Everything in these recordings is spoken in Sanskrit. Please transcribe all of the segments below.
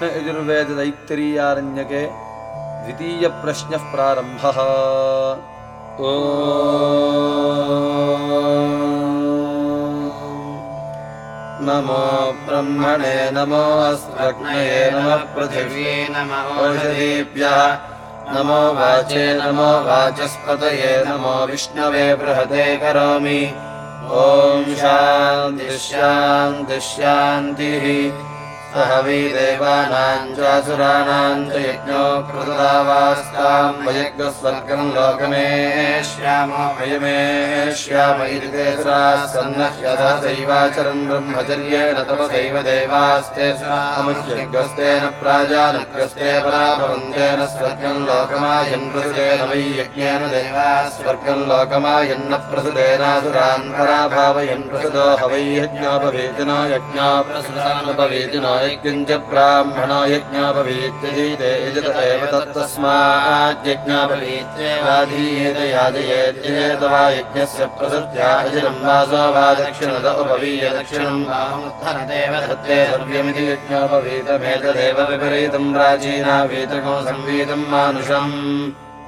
कृष्णयजुर्वेददैत्तरीयारण्यके द्वितीयप्रश्नः प्रारम्भः। ओ। नमो ब्रह्मणे पृथिवी नमः वाचे नमो वाचस्पतये नमो विष्णवे बृहते करोमि। ॐ शान्तिः शान्तिः चासुराणाम् च यज्ञो कृतदावास्ताम् वयज्ञस्वर्गम् लोकमेष्यामो वयमेष्याम इति ते सन्नः यथा सैवाचरन् ब्रह्मचर्येण तपसैव देवास्ते अमुष्यग्रस्तेन प्राजानग्रस्ते पराभवन्तेन स्वर्गम् लोकमायन् प्रसुतेन वै यज्ञेन देवा स्वर्गम् लोकमायन्न प्रसुतेनासुरान् पराभावयन् प्रसुतो हवै यज्ञोपवेदिनो यज्ञोपवेदिनो यज्ञम् च ब्राह्मणो यज्ञोपवीत्यधीते यजत एव तत्तस्माज्ञापवीत्येवाधीयेत याजयेत्येत वा यज्ञस्य प्रसृत्या अजिरम् वासो वा दक्षिणत उपवीय दक्षिणम् धत्ते सर्व्यमिति यज्ञोपवीतमेतदेव विपरीतम् प्राचीना वीतको संवीतम् मानुषम्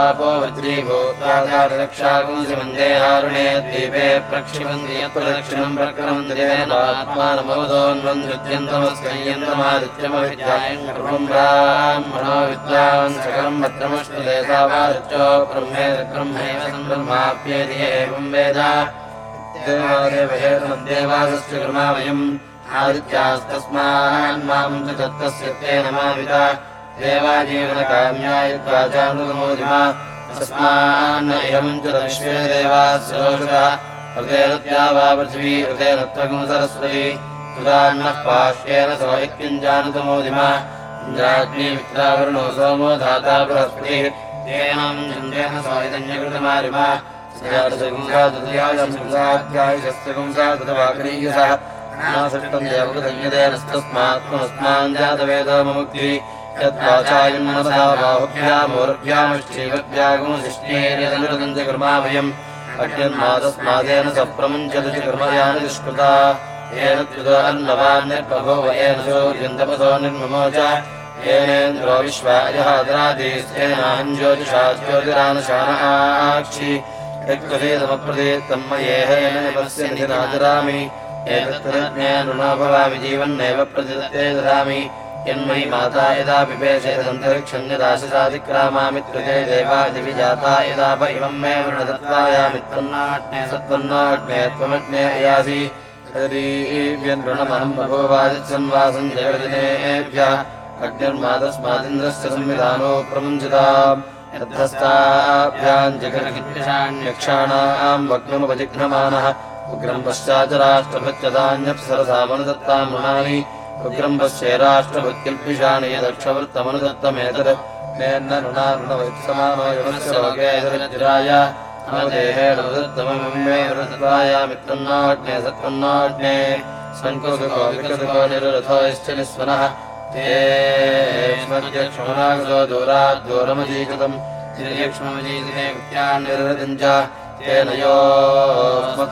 आपो वज्रीभूतारक्षाकुंसिमन्देहारुणे द्वीपे प्रक्षिपन्ति यत्र दक्षिणम् प्रक्रमन्ति देवात्मानमोदोन्वन्द्यन्तमस्कयन्तमादित्यमविद्यायम् ब्राह्मणो विद्वान् सकलम् भद्रमष्टुते सावादित्यो ब्रह्मेद ब्रह्मैव सम्ब्रह्माप्येति एवम् वेद। देवादेवहेतमद्देवासस्य कृमा वयम्। आदित्यास्तस्मान् माम् च दत्तस्य ते नमाविता देवाजीवनकाम्यायित्वा चामृतमोदिमा तस्मान्न सरस्वती। सुदान्नः पाश्येन सो इन्द्राग्निमित्रावरुणो सोमो धाता बृहस्पतिः। तेनाम् चन्द्रेण सो इदन्यकृतमारिमा ुंसाद्यायुषस्तुंसादवाग्नेयसः यत्वाचायन्मनसा स प्रमुञ्चति च कर्मयानि येन त्रिदोऽन्नवान्निर्प्रभो येन येनेन्द्रो विश्वायहादरादिस्तेनाञ्ज्योतिषाज्योतिरानुशानः यत्कृषेदमप्रदीप्तम् मयेहेन निपस्य निरादरामि। एतत्तरज्ञेन भवामि जीवन्नेव प्रतिदत्ते ददामि। यन्मयि माता यदा पिपेशयदन्तरिक्षम् यदाशिसादिक्रामामि त्रिते देवादिविजाता यदा प इमम् मे वृणदत्वायामित्वन्नाग्ने सत्त्वन्नाग्ने त्वमग्ने अयासि। ऋणमहम् बभोवादित्सन्वासम् जगदिनेभ्यः अग्निर्मादस्मादिन्द्रस्य संविधानो जगन्यक्षाणाम् वग्नमुपजिघ्नमानः। उग्रम् पश्चात् राष्ट्रभृत्यदान्यप्सरसामनुदत्ताम् ऋणानि उग्रम् पश्ये राष्ट्रभृत्युल्पिषाणि यदक्षवृत्तमनुदत्तमेतत्। नेन्न ऋणारुणवैत्समानो यमस्य लोकेतराय अवदेहेण वृत्तममे वृत्वायामित्तन्नाग्ने सत्त्वन्नाग्ने। सङ्कुसुको विकसुको निरथोश्च निस्वनः। ते क्षमनागतो दूरात् दूरमजीकृतम्। तिर्यक्ष्ममजीकृते कृत्यान् निरृतम् च तेन यो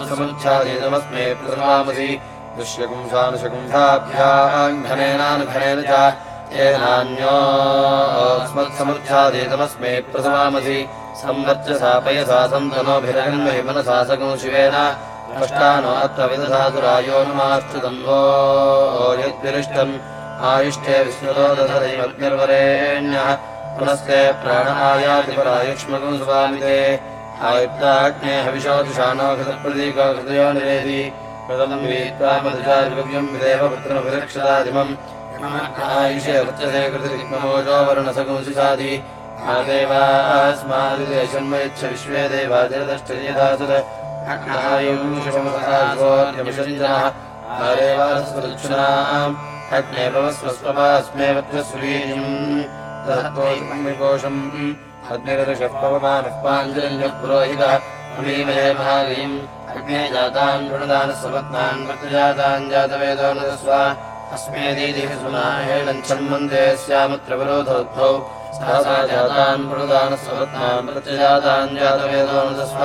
समुच्छादीतमस्मे प्रसमामसि दुष्यकुंसानुशकुंसाभ्याम् घनेनानुघनेन च येनान्योऽस्मत्समुच्छादीतमस्मे प्रसमामसि संवर्चसा पयसा सन्तनोभिरगन्महि मनसा सगं शिवेन। कष्टानो अत्र विदधातु रायोनुमाश्रितम् वो यद्विरिष्टम्। आयुष्टे विश्वतो दधदैवग्निर्वरेण्यः पुनस्ते प्राण आयाति निवेदि कृतम् वीत्वा मधुचारिव्यम् विदेव पुत्रमभिरक्षतादिमम् आयुषे वृत्यसे कृतिमोजो वर्णसगुंसिसादि आदेवास्मादिदेशन्मयच्छ विश्वे देवाजरदष्टयदासद आयुषमसदासोऽयमिषञ्जनः आदेवास्वदक्षिणाम् अग्ने भवस्वस्वस्मे वत्सुवीर्यम् तत्कोशम् अग्निरदशः पवमानः पाञ्जलिन्यः पुरोहितः अमीमहे महागीम् अग्ने जातान् वृणदानस्वपत्नान् वर्तजातान् जातवेदो न स्व अस्मेदीदिः सुनाहेणच्छन्मन्दे स्यामत्र विरोधोद्भौ सहसा जातान् वृणदानस्वपत्नान् प्रत्यजातान् जातवेदो न स्व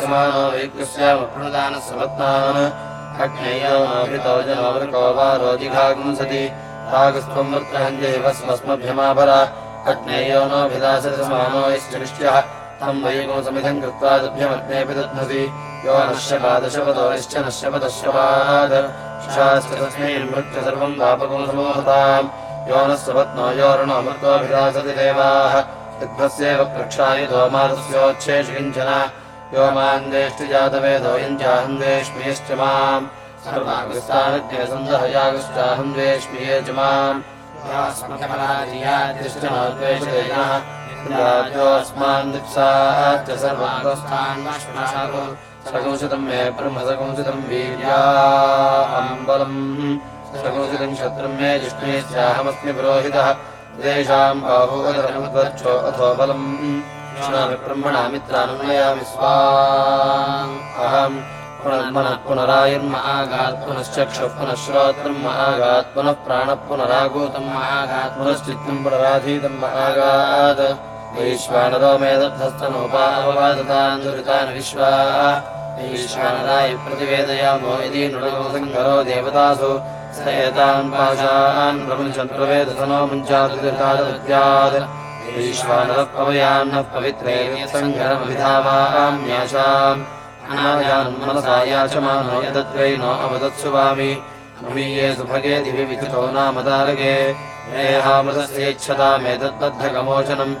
समानो वैक्यस्यामप्रणदानस्वपत्नान् अग्नेयोभितो जनोवृको वा रोजिघागुंसति रागस्त्वम् वृत्रहञ्जैव स्वस्मभ्यमाभर अग्नेयो नोभिदासति समानो यश्चनिष्यः तम् वैकोसमिदम् कृत्वा तुभ्यमग्नेऽपि दध्नसि यो नश्यपादशपतो निश्च नश्यपदश्यपाद् शास्त्रतस्मै मृत्य सर्वम् पापकुंसमोहताम् यो नः सपत्नो योऽर्णो मृत्वाभिरासति देवाः। विद्भस्येव प्रक्षायुतो मारुस्योच्छेषु किंचन। यो मान्देष्टिजातवेदो यञ्चाहन्देष्मियश्च माम्। सर्वागस्तानज्ञे सन्दहयागश्चाहन्देष्मिये च माम्। द्वेषदेनः योऽस्मान् दिप्साच्च सर्वागस्तान् मे शत्रुम् मे पुरोहितः। अथो बलम्। ब्रह्मणा मित्रानुनयामि पुनर्मनः पुनरायुर्म आगात् पुनश्चक्षुः पुनः श्रोत्रम् आगात्, पुनः प्राणः पुनरागूतम् आगात्, पुनश्चित्तम् पुनराधीतम् आगात्। विश्वा। वैश्वानराय प्रतिवेदयामो यदि नृगोसङ्गरो देवतासु। स एतान् पाशान् प्रमुञ्चन् प्रवेदसनो मुञ्चात् ईश्वानः पवयान्नः पवित्रे सङ्घरमभिधावाम्याशाम् अनायान् मनसा याचमानो यदत्वैनो अवदत्सु वामि ममीये सुभगे दिवि विहितो नाम तारके। मेहामृतस्येच्छतामेतद्बद्धकमोचनम्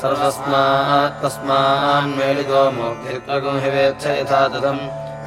सर्वस्मात् तस्मान्मेलितो मोक्तित्वगुं हि वेत्स यथा तदम्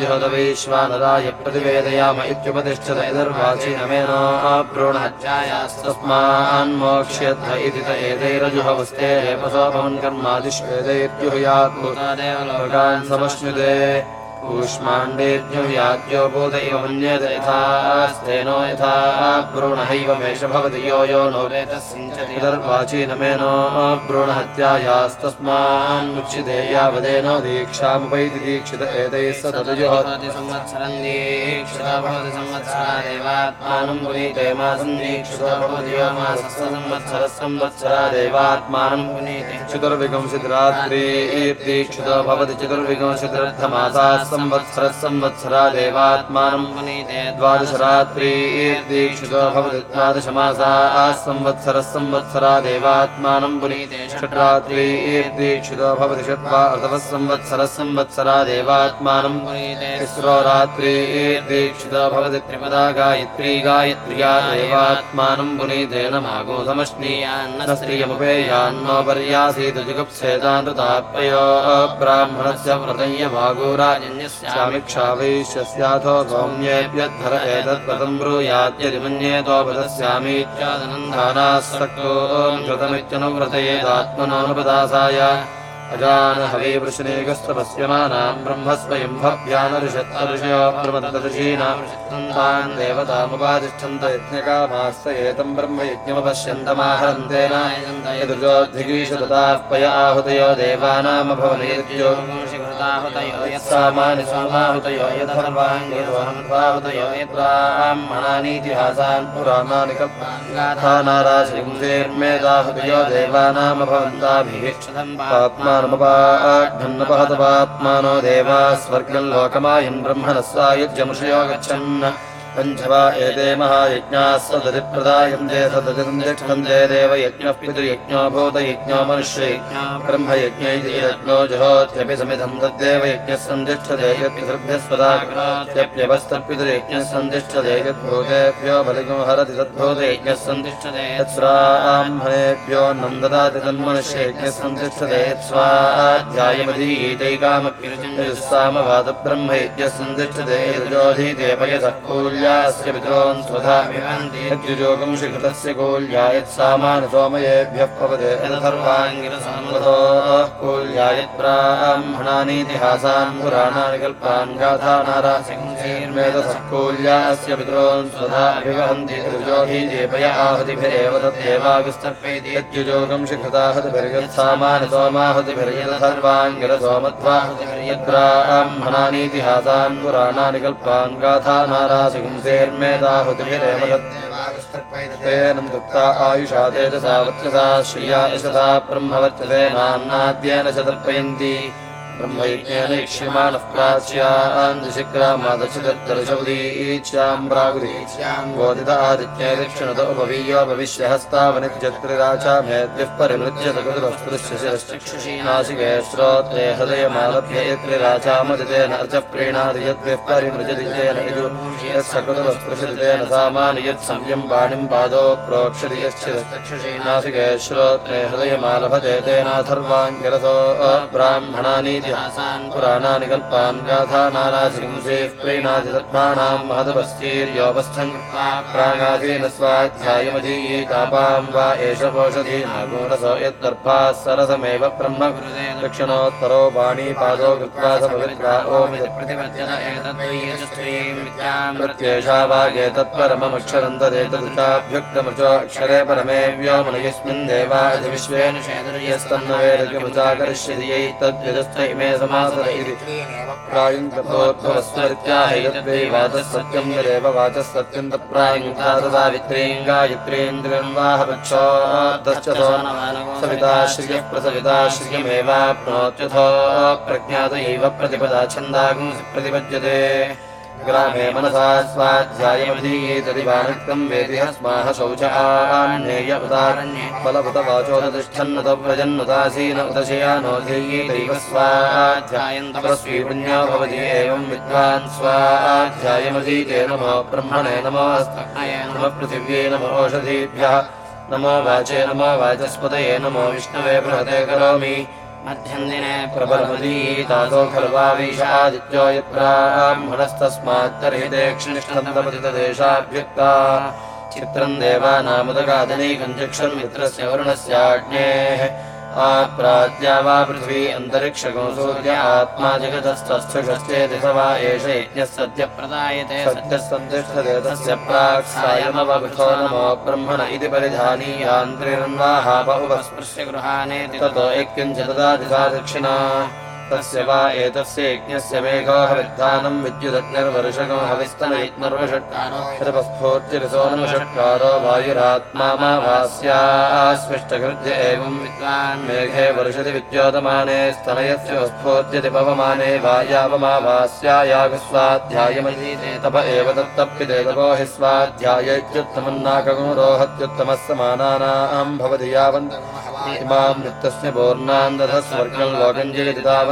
ज्योतवैश्वानराय प्रतिवेदयाम इत्युपतिष्ठत इदर्वाचीनमेनोऽप्रोणहत्यायास्तस्मान्मोक्ष्यध्व इति त एतैरजुहवस्ते रेपसोपवन् कर्मादिष्वेदैत्युहुयात्लोकान् समश्नुते कूष्माण्डेर्जुह्याद्योबोध इव मन्येत यथास्तेनो यथा भ्रूणहैव मेष भवति यो यो नो वेदर्वाचीनमेनो भ्रूणहत्यायास्तस्मान्मुच्यते यावदेनो दीक्षामुपैति दीक्षित एतैः स तदयोः संवत्सरम् दीक्षितो भवति संवत्सरादेवात्मानम् पुनीते दीक्षितो भवति यो मासः संवत्सरः पुनीते। भवति संवत्सरः संवत्सरा देवात्मानम् पुनीते द्वादशरात्रीर्दीक्षितो भवति द्वादशमासाः संवत्सरः संवत्सरा देवात्मानम् पुनीते भवति संवत्सरः संवत्सरा देवात्मानम् पुनीते तिस्रो रात्रीर्दीक्षितो भवति त्रिपदा गायत्री गायत्र्या देवात्मानम् पुनीतेन मागोधमश्नीयान्न स्त्रियमुपेयान्नो पर्यासीत जुगुप्सेदानृताप्ययो ब्राह्मणस्य मागोराजन्यस्यामिक्षा वैश्यस्याथो सौम्येऽप्यद्धर एतद्व्रतम् ब्रूयाद्यदि मन्येतो व्रतस्यामीत्यादनन्दानासक्तो व्रतयेदात्मनोनुपदासाय अजान हवे वृषणेकस्तपस्यमानाम् ब्रह्मस्वयं भव्यानऋषत्तऋषयो प्रमदऋषीणाम् तान् देवतामुपातिष्ठन्त यज्ञकामास्त एतम् ब्रह्म आहूतयो देवानामभवनेत्यो सामानि सोमाहुतयो यदर्वाङ्गोहमत्वाहुतयो यद्ब्राह्मणानीतिहासान् पुराणानि कल्पानाराशिंसेर्मेदाहुतयो देवानामभवन्ताभिः आत्मानमुपाघ्नपहतवात्मानो देवा स्वर्गम् लोकमायन् ब्रह्मणः सायुज्यमुषयो गच्छन् पञ्चवा एते महायज्ञाः सदतिप्रदायन्ते सदतिन्दे देवयज्ञः पितृयज्ञो भूतयज्ञो मनुष्ययज्ञो ब्रह्मयज्ञ इति यज्ञो जहोत्यपि समिधम् तद्देवयज्ञः सन्तिष्ठते यत्पितृभ्यस्वदाग्रात्यप्यवस्तपितृयज्ञः सन्तिष्ठते यद्भूतेभ्यो बलिगो हरति तद्भूतयज्ञः सन्तिष्ठते यत्स्राह्मणेभ्यो नम् ददाति तन्मनुष्ययज्ञः सन्तिष्ठते यत्स्वाध्यायमधीयैकामसामवादब्रह्मयज्ञः सन्तिष्ठते यजोधीते पयसः कूल्यास्य यज्ञस्य पितरोन् स्वधामिहन्ति यद्युजोगंषि कृतस्य कूल्यायत्सामानसोमयेभ्यः पवते सर्वाङ्गिरसामृतोः कूल्यायत्ब्राह्मणानीतिहासान् पुराणानि कल्पान् गाथानारासिंहैर्वेदसः कूल्यास्य पितरोन् स्वधाभिवहन्ति। ऋजोहीदेपय आहुतिभिरेव तदेवाविस्तर्पयति यद्युजोगंषि कृताहतिभिर्यत्सामानसोमाहुतिभिर्यत्सर्वाङ्गिरसोमध्वाहुतिभिर्यद्ब्राह्मणानीतिहासान् पुराणानि कल्पान् गाथा गाथानारासिंह तृप्ता आयुषा तेजसा वर्चसा श्रिया यशसा ब्रह्मवर्चते नाम्नाद्येन च तर्पयन्ति ब्रह्मैज्ञानैक्ष्यमाणः प्राच्यान्दिशिक्रामादशदत्तरशौदीच्याम् प्रागुदीच्याङ्गोदित आदित्ये दक्षिणत उपवीयोपविश्यहस्तावनित्यत्रिराचा परिमृज्यत कृतुरस्पृश्यशिरश्चक्षुषीनाशिके श्रोत्रे हृदयमालभ्य यद्भिः परिमृजति तेन यत्सकृतुरस्पृशतेन सामानि यत्संयम् वाणिम् पादो प्रोक्षति यश्चिरश्चक्षुषीनाशिके श्रोत्रे ब्राह्मणानीति इतिहासान् पुराणानि कल्पान् गाथानानाशिंसेः प्रेणादिसर्पाणाम् महदपश्चेर्योपस्थम् कृत्वा स्वाध्यायमधीये कापाम् वा एष पोषधीनागोरस यद्दर्भाः सरसमेव ब्रह्म दक्षिणोत्तरो पाणिपादो कृत्वा समविद्रा वागेतत्परममक्षरम् तदेतदृताभ्युक्तमृचो अक्षरे परमे व्योमनयस्मिन् देवाधिविश्वेन शेदर्यस्तन्नवेदकिमुचाकरिष्यति यै तद्विदस्थ इमे समासत इति। प्रायुङ्गतोद्भवस्वरित्याह यद्वै वाचः सत्यम् यदेव वाचः सत्यम् तत्प्रायुङ्क्ता तदा वित्रीम् गायत्रीन्द्रियम् वाहपक्षोऽधश्च सविता श्रियः प्रसविता श्रियमेवाप्नोत्यथो प्रज्ञात एव प्रतिपदा छन्दागुं प्रतिपद्यते ग्रामे मनसा स्वाध्यायमधीयेतदिवानक्तम् वेदिह पुण्यो भवति एवम् विद्वान् स्वाध्यायमधीते नमो ब्रह्मणे नमो नमः पृथिव्यै नमो ओषधीभ्यः नमो वाचे नमो वाचस्पतये नमो विष्णवे बृहते करोमि मध्यन्दिने प्रबलमदीतातो खलु वावीशादित्यो यत्ब्राह्मणस्तस्मात्तर्हि देक्षिणिष्ठन्तपतितदेशाभ्युक्ता चित्रम् देवानामुदगादनीकम् चक्षुर्मित्रस्य वरुणस्याज्ञेः अन्तरिक्षगो सूर्य आत्मा जगतस्थस्थुषश्चेति स वा एष यज्ञः सद्यः प्रदायते सद्यः सन्तिष्ठते तस्य प्राक् सायमवृथो नमो ब्रह्मण इति दक्षिणा तस्य वा एतस्य यज्ञस्य हविस्तनयित्मर्वषट्कारस्फूर्तिरिसोन्वषट्कारो वायुरात्मा मा एवम् मेघे वर्षति विद्योतमाने स्तनयस्य वायावमाभास्यायागस्वाध्यायमधीते तप एव तत्तप्यते तपो हि भवति यावन्त इमाम् नित्यस्य पूर्णाम् दधः स्वर्गम्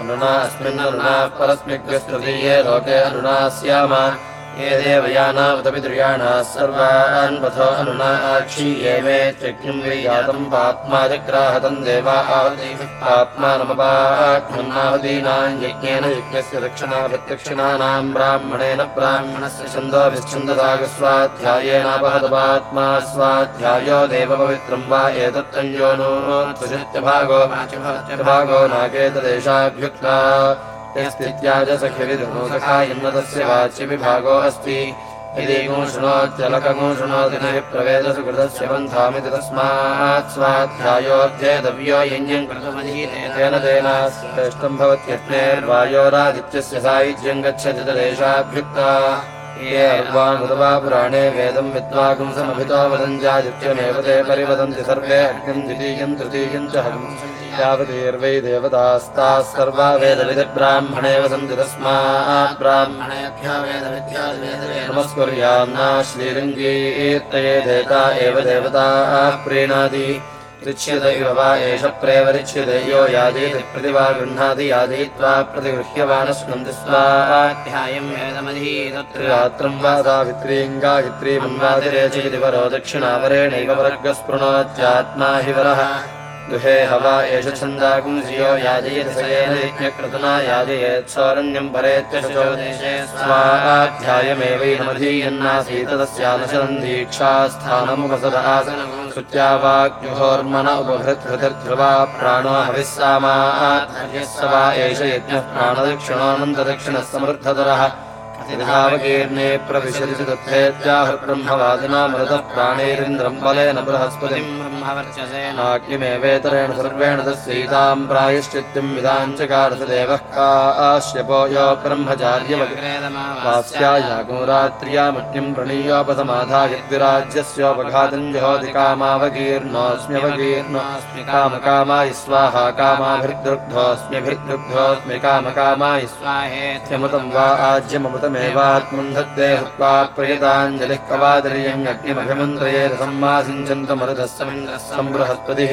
अनुना अस्मिन् अनुना लोके अनुना स्याम ये देवयानामुतपि द्रियाणाः सर्वान् पथो अनुना आक्षीये मे त्यज्ञम् विजातम् पात्मा जग्राहतम् देवा आत्मानमपाह्मन्नाहदीनाम् यज्ञेन यज्ञस्य दक्षिणा प्रत्यक्षिणानाम् ब्राह्मणेन ब्राह्मणस्य छन्दोभिच्छन्ददागस्वाध्यायेनापहतपात्मा स्वाध्यायो देवपवित्रम् वा एतत्तञ्जो नो भागो भागो नागेतदेशाभ्युक्ता यस्तित्याजसखिविधुनोसखायन्नतस्य वाच्यविभागो अस्ति। यदि गो शृणोत्यलकगो शृणोति न हि प्रवेदसु बन्धामिति तस्मात् स्वाध्यायोऽध्येतव्यो कृतमधीतेन तेन श्रेष्ठम् सायुज्यम् गच्छति तदेशाभ्युक्ता ये अर्वामुदवा पुराणे वेदम् विद्वागुंसमभितो वदञ्जादित्यमेव ते परिवदन्ति सर्वे अग्निम् द्वितीयम् तृतीयम् च यावतीर्वै देवतास्ताः सर्वा वेदविधिब्राह्मणेव सन्ति तस्मात् ब्राह्मणेभ्यो नमस्कुर्यान्ना श्रीरङ्गीर्तये देवता एव देवताः प्रीणाति ऋच्यत इव वा एष प्रेवरिच्यते यो यादीति प्रतिवा गृह्णाति यादयित्वा प्रतिगृह्यवानश्नन्ति स्वाध्यायम् रात्रम् वा गायत्रीमन्वातिरेचयति वरो दक्षिणावरेणैव वर्गस्पृणोत्यात्मा हि वरः दुहे हवा एष छन्दाकुंसियो याजयति स येन यज्ञक्रतुना याजयेत् सौरण्यम् परेत्यशो देशे। स्वाध्यायमेवैनमधीयन्नासीत तस्यानशनम् दीक्षास्थानमुपसद आसनम् श्रुत्या वाग्युहोर्मन उपभृत्हृतिर्ध्रुवा प्राणो हविस्सामात् स वा एष यज्ञः प्राणदक्षिणोऽनन्तदक्षिणः समृद्धतरः धावकीर्णे प्रविशति तथेत्याहुर्ब्रह्मवादिना मृतः प्राणैरिन्द्रम् बलेन बृहस्पतिम् ब्रह्मवर्चसेन नाग्निमेवेतरेण सर्वेण तस्यैताम् प्रायश्चित्तिम् विदाञ्चकारस देवः काश्यपो यो ब्रह्मचार्यवग् वास्यायागो रात्र्यामग्निम् प्रणीयोपसमाधायद्विराज्यस्योपघातम् जहोति कामावकीर्णोऽस्म्यवकीर्णोऽस्मि कामकामायि स्वाहा कामाभिर्दुग्धोऽस्म्यभिर्दुग्धोऽस्मि कामकामायि स्वाहेत्यमुतम् स्वाहेत्यमुतम् वा आज्यममुतमेवात्मम् धत्ते हुत्वा प्रयताञ्जलिः कवादर्यम् अग्निमभिमन्त्रयेत सम्मासिञ्चन्तमरुधः सम्बृहस्पतिः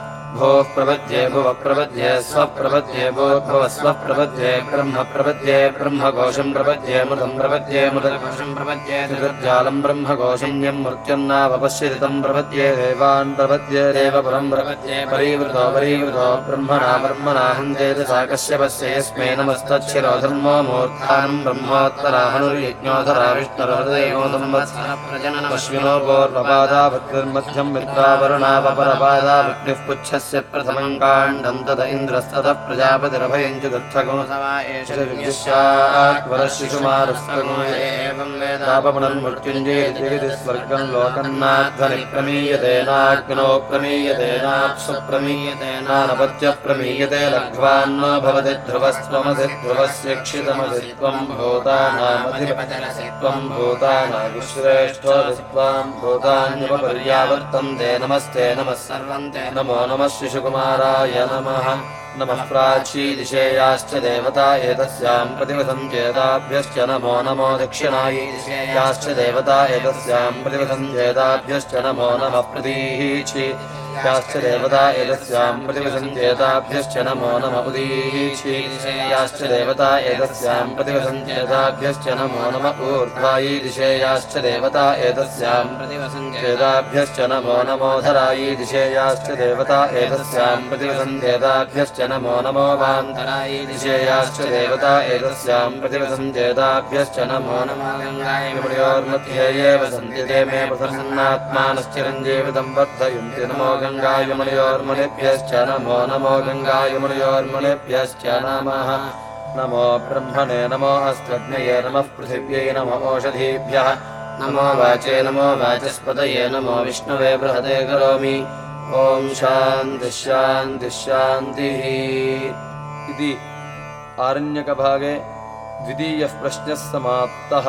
भोः प्रपद्ये भुव प्रपद्ये स्वप्रपद्ये भोर्भुव स्वप्रपद्ये ब्रह्म प्रपद्ये ब्रह्मकोशम् प्रपद्ये मृतम् प्रपद्ये मृतकोशम् प्रपद्ये त्रिगर्जालम् ब्रह्मकोशन्यम् मृत्युन्नावपश्यति तम् प्रपद्ये देवान् प्रपद्ये देवपुरम् प्रपद्ये परीवृतो परीवृतो ब्रह्मणा ब्रह्मणा हन्तेत सा कश्यपस्य यस्मै नमस्तच्छिरो धर्मो मूर्धानम् ब्रह्मोत्तराहनुर्यज्ञोधरा विष्णुर्हृदयो संवत्सर प्रजनन पश्विनो पूर्वपादा भक्तिर्मध्यम् विद्वावरुणापरपादा विष्णुः पुच्छस्य प्रथमम् काण्डम् तद इन्द्रस्ततः प्रजापतिरभयम् च दत्थगो सवा एष शिशुमारस्तगो एवम् वेद तापमनन्मृत्युञ्जयति स्वर्गम् लोकन्नाध्वनि प्रमीयते नाग्नो प्रमीयते नाप्सु प्रमीयते नानपत्यः प्रमीयते लघ्वान्नो भवति ध्रुवस्त्वमसि ध्रुवस्य क्षितमसि त्वम् भूतानामधिपतिरसि त्वम् भूतानाविश्रेष्ठोऽसि त्वाम् भूतान्युपपर्यावर्तन्ते नमस्ते नमः। सर्वम् ते नमो नमः शिशुकुमाराय नमः। नमः प्राची दिशेयाश्च देवता एतस्याम् प्रतिवसन्त्येताभ्यश्च नमो नमो दक्षिणायै याश्च देवता एतस्याम् प्रतिवसन्त्येताभ्यश्च नमो नमः प्रतीची याश्च प्रतिवसन्त्येताभ्यश्च नमो नम प्रतिवसन्त्येताभ्यश्च नमो नम ऊर्ध्वायै नमो नमोधरायै दिशेयाश्च देवता एतस्याम् प्रतिवसन्ध्येताभ्यश्च नमो नमो वान्तरायै देवता एतस्याम् प्रतिवसन्ध्येताभ्यश्च नमो नमो गङ्गायमयोर्मध्ये एव सन्ति ते मे प्रसन्नात्मानश्चिरञ्जीवितम् वर्धयन्ति। नमो गङ्गायमनयोर्मुनिभ्यश्च नमो नमो गङ्गायमनयोर्मुनिभ्यश्च नमः। नमो ब्रह्मणे नमो अस्त्रज्ञये नमः पृथिव्यै नमो ओषधीभ्यः। नमो वाचे नमो वाचस्पतये नमो विष्णवे बृहते करोमि। ॐ शान्तिः। इति आरण्यकभागे द्वितीयः प्रश्नः समाप्तः